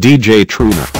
DJ Truna.